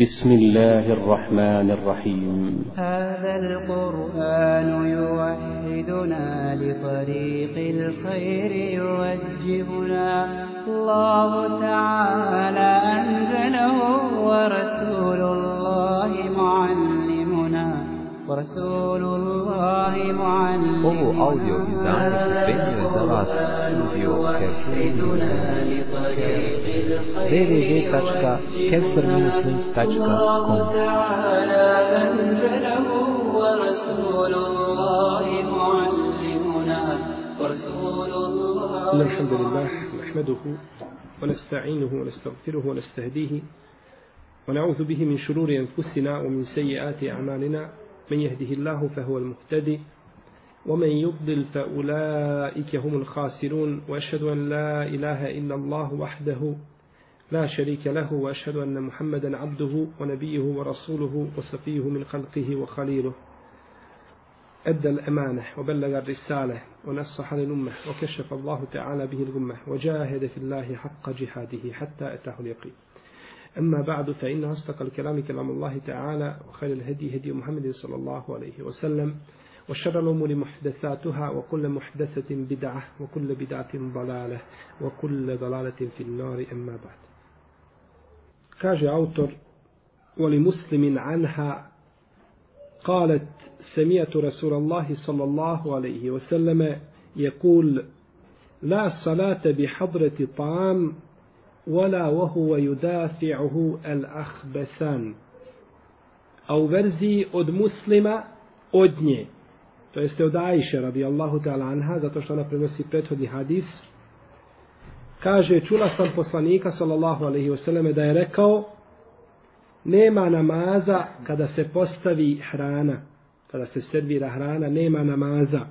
بسم الله الرحمن الرحيم. هذا القرآن يوحدنا لطريق الخير يوجهنا. الله تعالى أنزله ورسول الله ورسول الله izdanje pripremio za vas studio Keser www.kesermuslims.com الله تعالى أنزله ورسول الله معلمنا ورسول الله الحمد لله نحمده ونستعينه ونستغفره ونستهديه ونعوذ به من شرور أنفسنا ومن سيئات أعمالنا. من يهده الله فهو المهتدي ومن يضلل فأولئك هم الخاسرون وأشهد أن لا إله إلا الله وحده لا شريك له وأشهد أن محمدا عبده ونبيه ورسوله وصفيه من خلقه وخليله. أدى الأمانة وبلغ الرسالة ونصح للأمة وكشف الله تعالى به الأمة وجاهد في الله حق جهاده حتى أتاه اليقين. أما بعد فإن أصدق الكلام كلام الله تعالى وخير الهدي هدي محمد صلى الله عليه وسلم وشر الأمور محدثاتها وكل محدثة بدعة وكل بدعة ضلالة وكل ضلالة في النار أما بعد. كاجي أوتر ولمسلم عنها قالت سمعت رسول الله صلى الله عليه وسلم يقول لا صلاة بحضرة طعام ولا وهو يدافعه الأخبثان أو verzi od muslima od nje. To jeste od Ajše radijallahu ta'ala anha, zato što ona prenosi prethodni hadis. Kaže, čula sam poslanika sallallahu alaihi wasallam da je rekao nema namaza kada se postavi hrana, kada se servira hrana, nema namaza.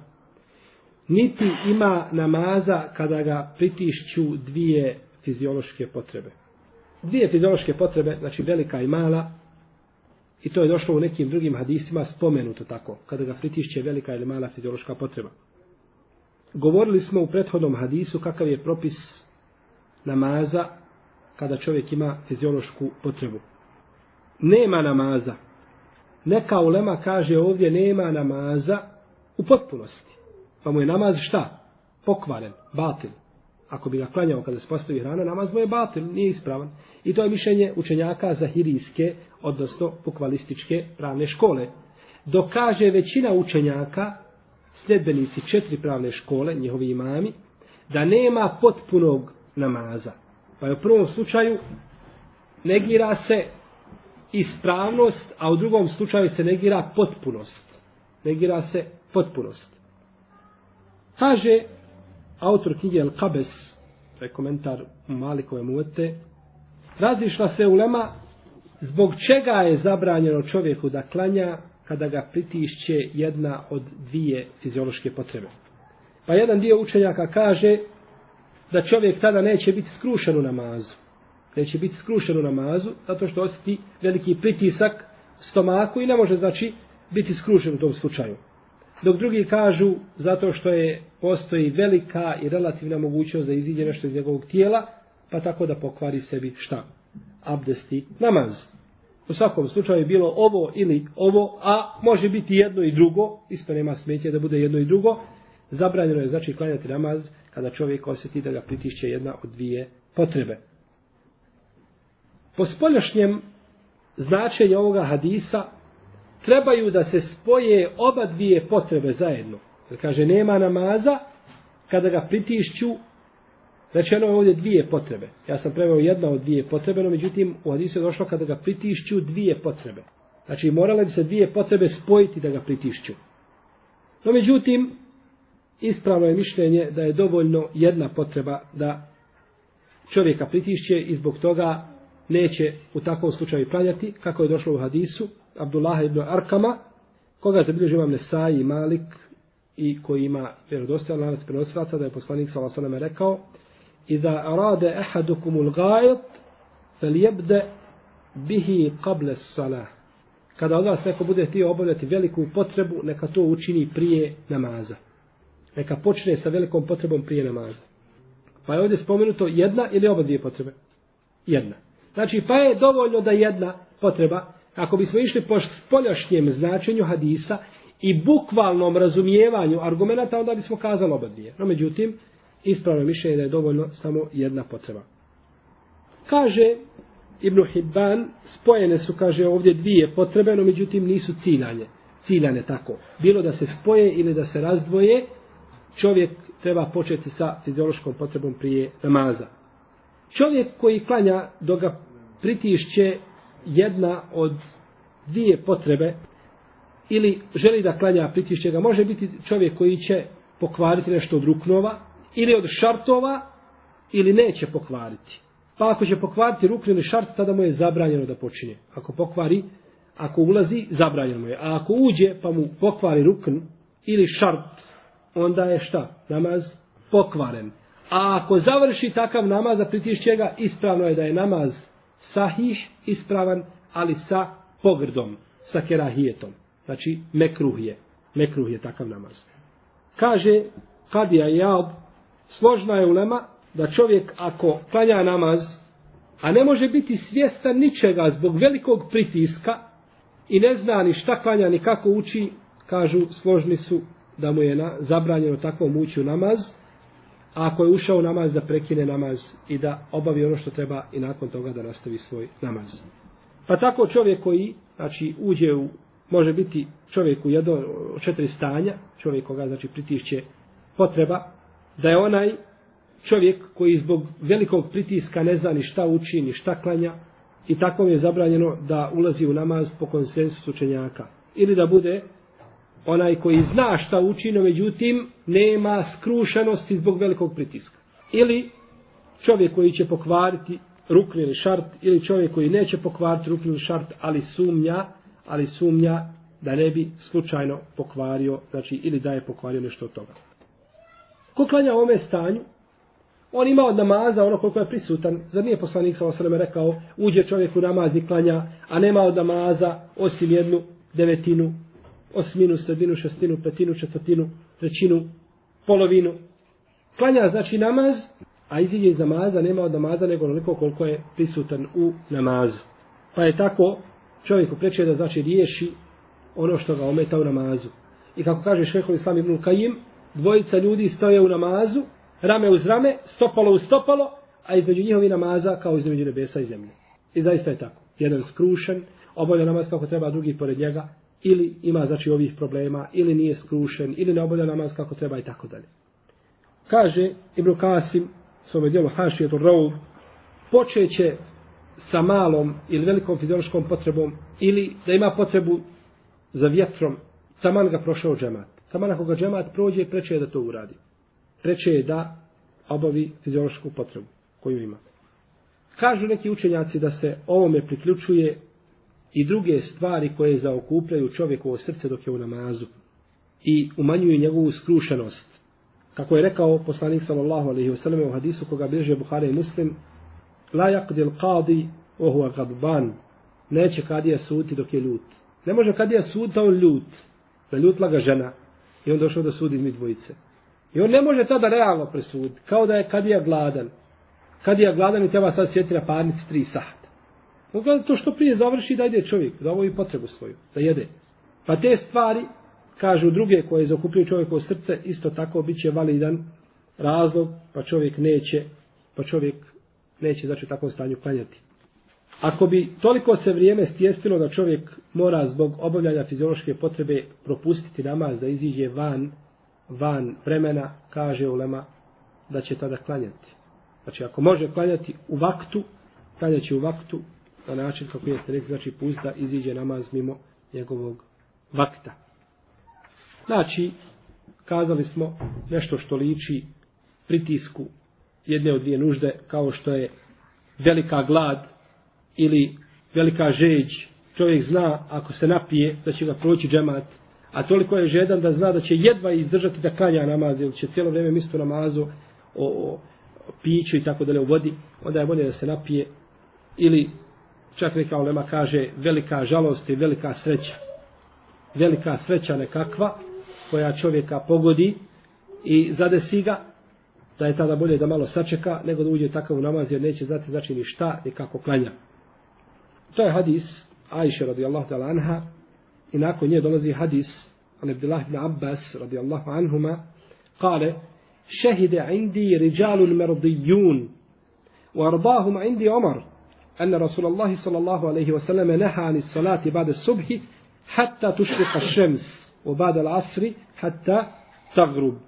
Niti ima namaza kada ga pritišću dvije fiziološke potrebe. Dvije fiziološke potrebe, znači velika i mala, i to je došlo u nekim drugim hadisima spomenuto tako, kada ga pritišće velika ili mala fiziološka potreba. Govorili smo u prethodnom hadisu kakav je propis namaza kada čovjek ima fiziološku potrebu. Nema namaza. Neka ulema kaže ovdje nema namaza u potpunosti. Pa mu je namaz šta? Pokvaren, batil ako bi ga klanjao kada se postavi hrana, namaz mu je batil, nije ispravan. I to je mišljenje učenjaka zahirijske, odnosno bukvalističke pravne škole. Dokaže većina učenjaka, sljedbenici četiri pravne škole, njihovi imami, da nema potpunog namaza. Pa je u prvom slučaju negira se ispravnost, a u drugom slučaju se negira potpunost. Negira se potpunost. Kaže autor knjige El Kabes, to je komentar Malikove muvete, razlišla se ulema zbog čega je zabranjeno čovjeku da klanja kada ga pritišće jedna od dvije fiziološke potrebe. Pa jedan dio učenjaka kaže da čovjek tada neće biti skrušen u namazu. Neće biti skrušen u namazu zato što osjeti veliki pritisak stomaku i ne može znači biti skrušen u tom slučaju dok drugi kažu zato što je postoji velika i relativna mogućnost da iziđe nešto iz njegovog tijela, pa tako da pokvari sebi šta? Abdesti namaz. U svakom slučaju je bilo ovo ili ovo, a može biti jedno i drugo, isto nema smetje da bude jedno i drugo, zabranjeno je znači klanjati namaz kada čovjek osjeti da ga pritišće jedna od dvije potrebe. Po spoljašnjem značenju ovoga hadisa trebaju da se spoje oba dvije potrebe zajedno. Kaže, nema namaza kada ga pritišću, rečeno je ovdje dvije potrebe. Ja sam preveo jedna od dvije potrebe, no međutim u hadisu je došlo kada ga pritišću dvije potrebe. Znači morale bi se dvije potrebe spojiti da ga pritišću. No međutim, ispravno je mišljenje da je dovoljno jedna potreba da čovjeka pritišće i zbog toga neće u takvom slučaju planjati, kako je došlo u hadisu, Abdullah ibn Arkama, koga je zabilježio imam Nesai i Malik i koji ima vjerodostojan lanac prenosilaca da je poslanik sa Allahom rekao Iza arada ahadukum al-gha'it falyabda bihi as salah Kada od vas neko bude htio obavljati veliku potrebu, neka to učini prije namaza. Neka počne sa velikom potrebom prije namaza. Pa je ovdje spomenuto jedna ili oba dvije potrebe? Jedna. Znači, pa je dovoljno da jedna potreba, ako bismo išli po spoljašnjem značenju hadisa i bukvalnom razumijevanju argumenta, onda bismo kazali oba dvije. No, međutim, ispravno mišljenje da je dovoljno samo jedna potreba. Kaže Ibn Hibban, spojene su, kaže, ovdje dvije potrebe, no međutim nisu ciljanje. Ciljane tako. Bilo da se spoje ili da se razdvoje, čovjek treba početi sa fiziološkom potrebom prije namaza. Čovjek koji klanja dok ga pritišće jedna od dvije potrebe ili želi da klanja pritišće ga, može biti čovjek koji će pokvariti nešto od ruknova ili od šartova ili neće pokvariti. Pa ako će pokvariti rukn ili šart, tada mu je zabranjeno da počinje. Ako pokvari, ako ulazi, zabranjeno mu je. A ako uđe pa mu pokvari rukn ili šart, onda je šta? Namaz pokvaren. A ako završi takav namaz da pritišće ga, ispravno je da je namaz sahih, ispravan, ali sa pogrdom, sa kerahijetom. Znači, mekruh je. Mekruh je takav namaz. Kaže, Kadija jaob, složna je ulema da čovjek ako klanja namaz, a ne može biti svjestan ničega zbog velikog pritiska i ne zna ni šta klanja ni kako uči, kažu složni su da mu je na, zabranjeno takvom ući u namaz, a ako je ušao u namaz da prekine namaz i da obavi ono što treba i nakon toga da nastavi svoj namaz. Pa tako čovjek koji znači, uđe u, može biti čovjek u jedno četiri stanja, čovjek koga znači pritišće potreba, da je onaj čovjek koji zbog velikog pritiska ne zna ni šta uči, ni šta klanja, i takvom je zabranjeno da ulazi u namaz po konsensusu učenjaka. Ili da bude onaj koji zna šta uči, no međutim nema skrušenosti zbog velikog pritiska. Ili čovjek koji će pokvariti rukn ili šart, ili čovjek koji neće pokvariti rukn ili šart, ali sumnja, ali sumnja da ne bi slučajno pokvario, znači ili da je pokvario nešto od toga. Ko klanja ome stanju, on ima od namaza ono koliko je prisutan. Zar nije poslanik sa osreme rekao, uđe čovjek u namaz i klanja, a nema od namaza osim jednu devetinu osminu, sredinu, šestinu, petinu, četvrtinu, trećinu, polovinu. Klanja znači namaz, a iziđe iz namaza, nema od namaza nego onoliko koliko je prisutan u namazu. Pa je tako čovjeku preče da znači riješi ono što ga ometa u namazu. I kako kaže šehol sami ibn Kajim, dvojica ljudi stoje u namazu, rame uz rame, stopalo uz stopalo, a između njihovi namaza kao između nebesa i zemlje. I zaista je tako. Jedan skrušen, obavlja namaz kako treba, drugi pored njega, ili ima znači ovih problema, ili nije skrušen, ili ne obavlja namaz kako treba i tako dalje. Kaže Ibn Kasim, svome dijelu Hašijetu Raub, počeće sa malom ili velikom fiziološkom potrebom, ili da ima potrebu za vjetrom, taman ga prošao džemat. Taman ako ga džemat prođe, preče je da to uradi. Preče je da obavi fiziološku potrebu koju ima. Kažu neki učenjaci da se ovome priključuje i druge stvari koje zaokupljaju čovjekovo srce dok je u namazu i umanjuju njegovu skrušenost. Kako je rekao poslanik sallallahu alejhi ve sellem u hadisu koga bilježe Buhari i Muslim, la yaqdi al-qadi wa huwa ghadban. Neće kadija suditi dok je ljut. Ne može kadija suditi on ljut. Da ljutla ga žena i on došao da sudi mi dvojice. I on ne može tada realno presuditi, kao da je kadija gladan. Kadija gladan i treba sad sjetiti na parnici tri sahta. On gleda to što prije završi da ide čovjek, da ovo i potrebu svoju, da jede. Pa te stvari, kažu druge koje zakupljuju čovjekovo srce, isto tako bit će validan razlog, pa čovjek neće, pa čovjek neće znači u takvom stanju klanjati. Ako bi toliko se vrijeme stjestilo da čovjek mora zbog obavljanja fiziološke potrebe propustiti namaz da iziđe van, van vremena, kaže ulema da će tada klanjati. Znači ako može klanjati u vaktu, klanjaći u vaktu, na način kako jeste rekli, znači pust da iziđe namaz mimo njegovog vakta. Znači, kazali smo nešto što liči pritisku jedne od dvije nužde, kao što je velika glad ili velika žeđ. Čovjek zna, ako se napije, da će ga proći džemat, a toliko je žedan da zna da će jedva izdržati da kanja namaz, ili će cijelo vrijeme misliti namazu o, o piću i tako dalje u vodi, onda je bolje da se napije ili čak neka olema kaže velika žalost i velika sreća. Velika sreća nekakva koja čovjeka pogodi i zadesi ga da je tada bolje da malo sačeka nego da uđe takav u namaz jer neće znati znači ni šta ni kako klanja. To je hadis Ajše radijallahu ta'ala anha i nakon nje dolazi hadis an Abdullah ibn Abbas radijallahu anhuma kale شهد عندي رجال مرضيون وأرضاهم عندي عمر أن رسول الله صلى الله عليه وسلم نهى عن الصلاة بعد الصبح حتى تشرق الشمس وبعد العصر حتى تغرب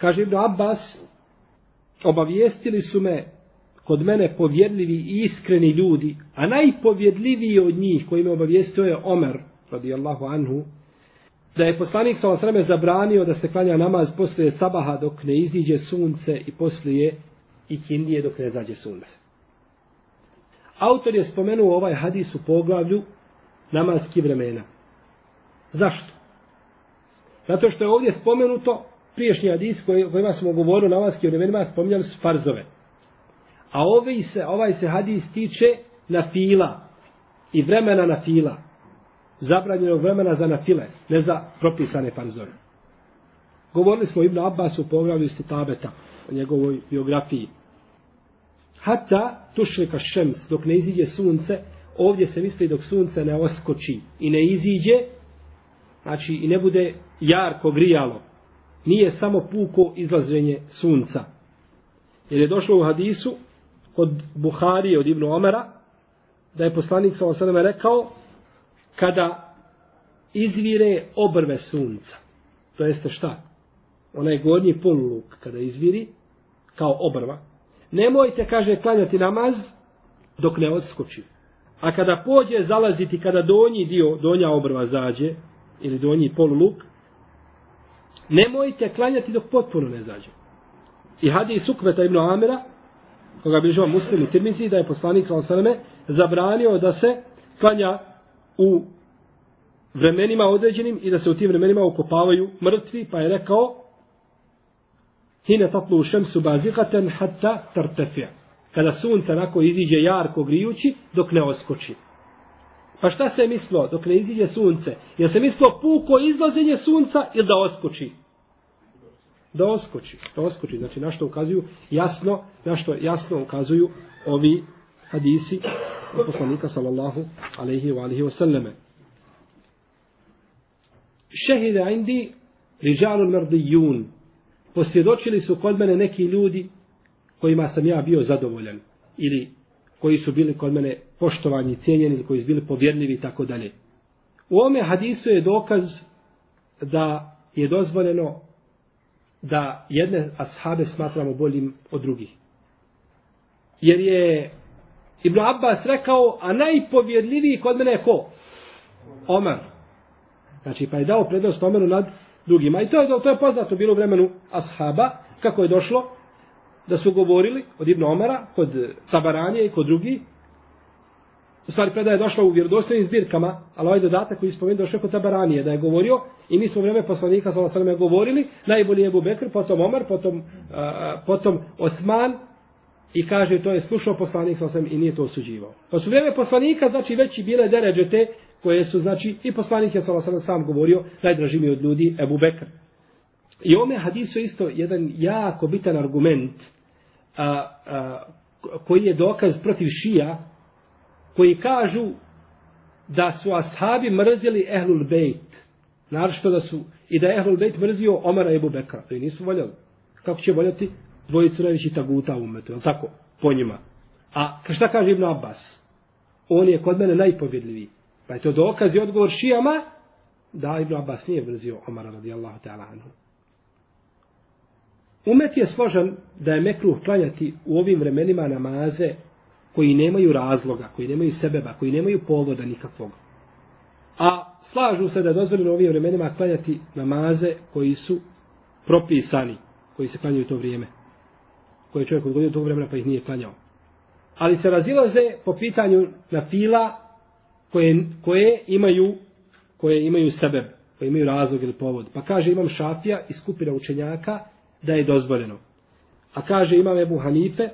Kaže Ibn Abbas, obavijestili su me kod mene povjedljivi i iskreni ljudi, a najpovjedljiviji od njih koji me obavijestio je Omer, radijallahu anhu, da je poslanik sa osreme zabranio da se klanja namaz poslije sabaha dok ne iziđe sunce i poslije i kindije dok ne zađe sunce. Autor je spomenuo ovaj hadis u poglavlju namazki vremena. Zašto? Zato što je ovdje spomenuto priješnji hadis koji, kojima smo govorili o namazki vremenima, spominjali su farzove. A ovaj se, ovaj se hadis tiče na fila i vremena na fila. Zabranjenog vremena za nafile, ne za propisane farzove. Govorili smo Ibn Abbas u poglavlju Istitabeta, o njegovoj biografiji. Hata tušrika šems, dok ne iziđe sunce, ovdje se misli dok sunce ne oskoči i ne iziđe, znači i ne bude jarko grijalo. Nije samo puko izlaženje sunca. Jer je došlo u hadisu od Buharije, od Ibnu Omera, da je poslanik sa osadom rekao, kada izvire obrve sunca, to jeste šta? Onaj gornji poluluk, kada izviri, kao obrva, nemojte, kaže, klanjati namaz dok ne odskoči. A kada pođe zalaziti, kada donji dio, donja obrva zađe, ili donji poluluk, nemojte klanjati dok potpuno ne zađe. I hadis Ukveta ibn Amira, koga bližava muslim i tirmizi, da je poslanik s.a.v. zabranio da se klanja u vremenima određenim i da se u tim vremenima ukopavaju mrtvi, pa je rekao hine tatlu u šemsu bazikaten hatta tartefija. Kada sunce nako iziđe jarko grijući, dok ne oskoči. Pa šta se je mislo dok ne iziđe sunce? Je se mislo puko izlazenje sunca ili da oskoči? Da oskoči. Da oskoči. Znači na što ukazuju jasno, na što jasno ukazuju ovi hadisi poslanika sallallahu alaihi wa alaihi wa sallame. Šehide indi rižalun mrdijun. Posvjedočili su kod mene neki ljudi kojima sam ja bio zadovoljan. Ili koji su bili kod mene poštovani, cijenjeni, ili koji su bili povjerljivi i tako dalje. U ome hadisu je dokaz da je dozvoljeno da jedne ashabe smatramo boljim od drugih. Jer je Ibn Abbas rekao, a najpovjerljiviji kod mene je ko? Omer. Znači, pa je dao prednost Omeru nad drugima. I to je, to je poznato bilo u vremenu ashaba, kako je došlo, da su govorili od Ibn Omara, kod Tabaranje i kod drugi. U stvari predaja je došla u vjerodostojnim zbirkama, ali ovaj dodatak koji spomenuo došao kod Tabaranije, da je govorio i mi smo vrijeme vreme poslanika sa osrame govorili, najbolji je Bubekr, potom Omar, potom, a, potom Osman, i kaže to je slušao poslanik sa osrame i nije to osuđivao. Pa su vreme poslanika, znači već i bile deređe te, koje su, znači, i poslanik je sa osrame sam govorio, najdraži mi od ljudi, Ebu Bekr. I ome hadisu isto jedan jako bitan argument, a, a, koji je dokaz protiv šija, koji kažu da su ashabi mrzili Ehlul Bejt. Naravno da su, i da je Ehlul Bejt mrzio Omara i Ebu Bekra. To i nisu voljeli. Kako će voljeti dvojicu najvećih taguta u umetu, je tako? Po njima. A šta kaže Ibn Abbas? On je kod mene najpovjedljiviji. Pa je to dokaz i odgovor šijama da Ibn Abbas nije mrzio Omara radijallahu ta'ala anhu. Umet je složen da je mekruh klanjati u ovim vremenima namaze koji nemaju razloga, koji nemaju sebeba, koji nemaju povoda nikakvog. A slažu se da je dozvoljeno u ovim vremenima klanjati namaze koji su propisani, koji se klanjaju u to vrijeme. Koje čovjek odgodio tog vremena pa ih nije klanjao. Ali se razilaze po pitanju na fila koje, koje imaju koje imaju sebeb, koje imaju razlog ili povod. Pa kaže imam šafija i skupina učenjaka da je dozvoljeno. A kaže imam Ebu Hanife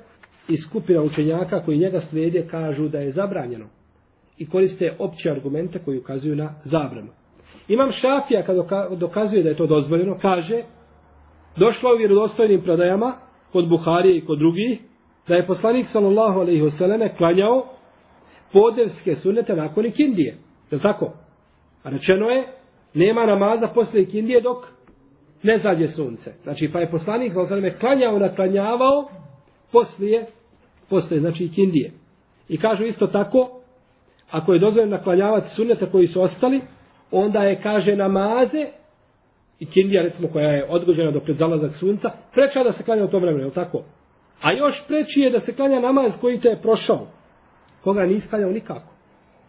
i skupina učenjaka koji njega slijede kažu da je zabranjeno. I koriste opće argumente koji ukazuju na zabranu. Imam Šafija kad dokazuje da je to dozvoljeno, kaže došlo u vjerodostojnim predajama kod Buharije i kod drugih da je poslanik sallallahu alejhi ve selleme klanjao podevske sunnete nakon ikindije. Je tako? A rečeno je, nema namaza posle ikindije dok ne zađe sunce. Znači, pa je poslanik za osrame klanjao, naklanjavao poslije, poslije, znači kindije. I kažu isto tako, ako je dozvoljeno naklanjavati sunnete koji su ostali, onda je, kaže, namaze, i kindija, recimo, koja je odgođena do pred zalazak sunca, preča da se klanja u tom vremenu, je li tako? A još preči je da se klanja namaz koji te je prošao. Koga nisi klanjao nikako.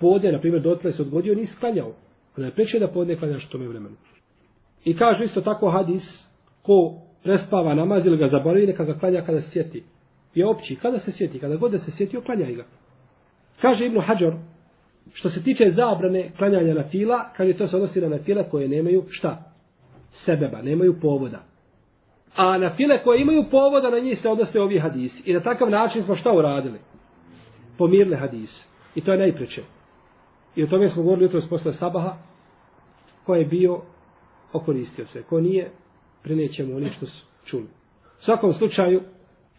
Podne, na primjer, dotle se odgodio, nisi klanjao. Onda je preče da podne klanjaš u tome vremenu. I kaže isto tako hadis, ko prespava namaz ili ga zaboravi, neka ga klanja kada se sjeti. Je opći, kada se sjeti, kada god da se sjeti, oklanjaj ga. Kaže Ibnu Hađor, što se tiče zabrane klanjanja na fila, kaže to se odnosi na fila koje nemaju šta? Sebeba, nemaju povoda. A na file koje imaju povoda, na njih se odnose ovi hadisi. I na takav način smo šta uradili? Pomirne hadise. I to je najpreće. I o tome smo govorili jutro posle sabaha, ko je bio, okoristio se. Ko nije, prenećemo oni što su čuli. U svakom slučaju,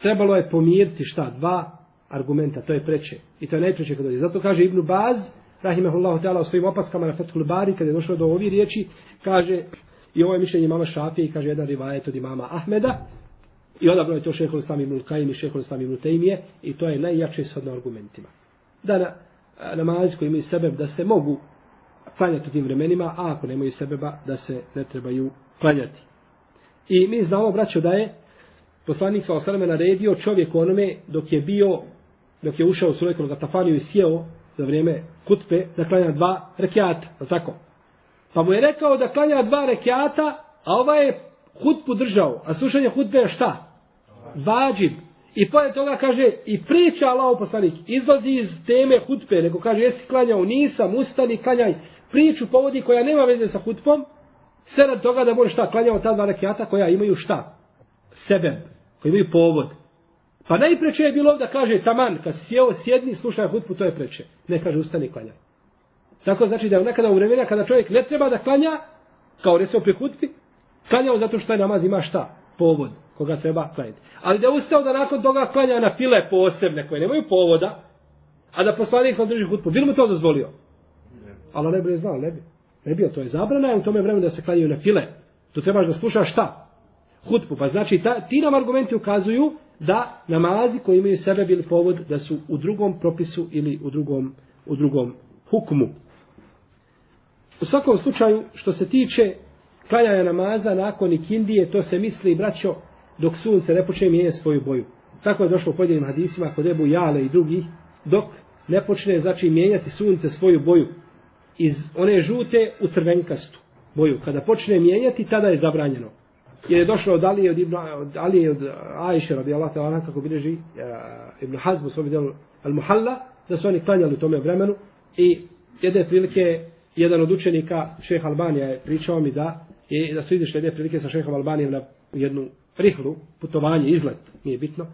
trebalo je pomiriti šta? Dva argumenta, to je preče. I to je najpreče kada je. Zato kaže Ibnu Baz, rahimahullahu ta'ala, u svojim opaskama na Fethul Bari, kada je došlo do ovih riječi, kaže, i ovo je mišljenje mama Šafije, i kaže jedan rivajet od imama Ahmeda, i odabro je to šehol Islam ibn Kajim i šehol Islam ibn Tejmije, i to je najjače shodno argumentima. Da na, namaz koji imaju sebe da se mogu klanjati u tim vremenima, a ako nemaju sebeba, da se ne trebaju klanjati. I mi znamo, braćo, da je poslanik sa osaleme naredio čovjek onome dok je bio, dok je ušao u sulejkog Gatafaniju i sjeo za vrijeme kutpe, da klanja dva rekiata, je tako? Pa mu je rekao da klanja dva rekiata, a ovaj je hutbu držao, a slušanje hutbe je šta? Vađib. I pored toga kaže, i priča Allah poslanik, izlazi iz teme hutbe, nego kaže, jesi klanjao, nisam, ustani, klanjaj, priču povodi koja nema veze sa hutbom, sve rad toga da može šta, klanjao ta dva rekiata koja imaju šta? Sebe, koji imaju povod. Pa najpreče je bilo da kaže, taman, kad si sjeo, sjedni, slušaj hutbu, to je preče. Ne kaže, ustani, klanjaj. Tako znači da je nekada u vremena kada čovjek ne treba da klanja, kao recimo pri hutbi, klanjao zato što je namaz ima šta? Povod koga treba klanjati. Ali da je ustao da nakon toga klanja na file posebne koje nemaju povoda, a da poslanik sam drži hutbu, bilo mu to dozvolio? Allah ne bi znao, ne bi. Ne bi, to je zabrana u tome vremenu da se klanjaju na file. Tu trebaš da slušaš šta? Hutbu. Pa znači, ta, ti nam argumenti ukazuju da namazi koji imaju sebe bili povod da su u drugom propisu ili u drugom, u drugom hukmu. U svakom slučaju, što se tiče klanjanja namaza nakon ikindije, to se misli, braćo, dok sunce ne počne mijenjati svoju boju. Tako je došlo u pojedinim hadisima kod Ebu Jale i drugih, dok ne počne, znači, mijenjati sunce svoju boju iz one žute u crvenkastu boju. Kada počne mijenjati, tada je zabranjeno. Jer je došlo od Alije, od, Ibna, od Alije, od Ajše, radi Allah, ta'ala, kako bilježi uh, Ibn Hazm u svom djelu Al-Muhalla, da su oni klanjali u tome vremenu i jedne prilike jedan od učenika, šeha Albanija, je pričao mi da, je, da su izišli jedne prilike sa šehom Albanijem na jednu rihlu, putovanje, izlet, nije bitno.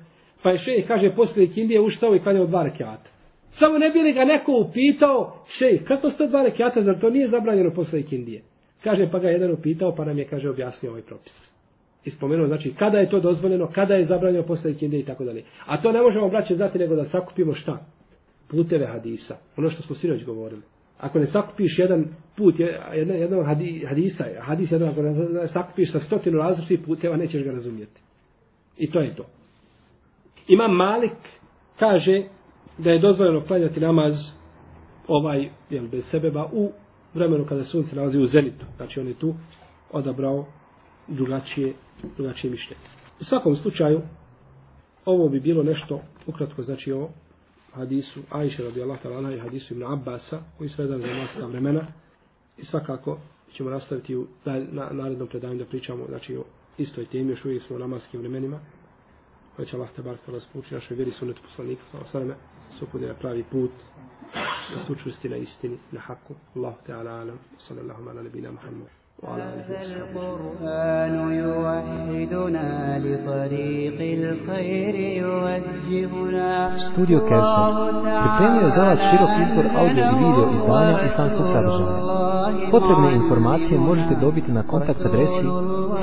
Pa je šeh, kaže, poslije Kindije uštao i klanjao dva rekiata. Samo ne bi li ga neko upitao, šej, kako ste dva rekiata, zar to nije zabranjeno posle ikindije? Kaže, pa ga jedan upitao, pa nam je, kaže, objasnio ovaj propis. I spomenuo, znači, kada je to dozvoljeno, kada je zabranjeno posle ikindije i tako dalje. A to ne možemo, braće, znati nego da sakupimo šta? Puteve hadisa. Ono što smo sinoć govorili. Ako ne sakupiš jedan put, jedan, jedan hadisa, hadis jedan, ako ne sakupiš sa stotinu različitih puteva, nećeš ga razumijeti. I to je to. Imam Malik kaže, da je dozvoljeno klanjati namaz ovaj, jel, bez sebeba u vremenu kada sunce nalazi u zenitu. Znači on je tu odabrao drugačije, drugačije mišljenje. U svakom slučaju, ovo bi bilo nešto, ukratko znači o hadisu Ajše radi Allah talana i hadisu Ibn Abbasa, koji su vezani za naska vremena. I svakako ćemo nastaviti u na, narednom predavanju da pričamo znači, o istoj temi, još uvijek smo u namaskim vremenima. Pa će Allah te bar kada spuči našoj vjeri sunetu poslanika, sa سكون لأبراري بوت يسوش رستنا إستني نحق الله تعالى أعلم صلى الله على نبينا محمد وعلى آله وسلم القرآن يوحدنا لطريق الخير يوجهنا. استوديو كاسا بكلمة زالت شيرو فيسبور أو دي فيديو إسلام كوكسا Potrebne informacije možete dobiti na kontakt adresi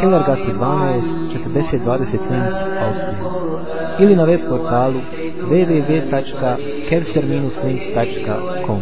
Kellergasse 12 4020 Linz, Austrija. Ili na web portalu www.kelser-linz.com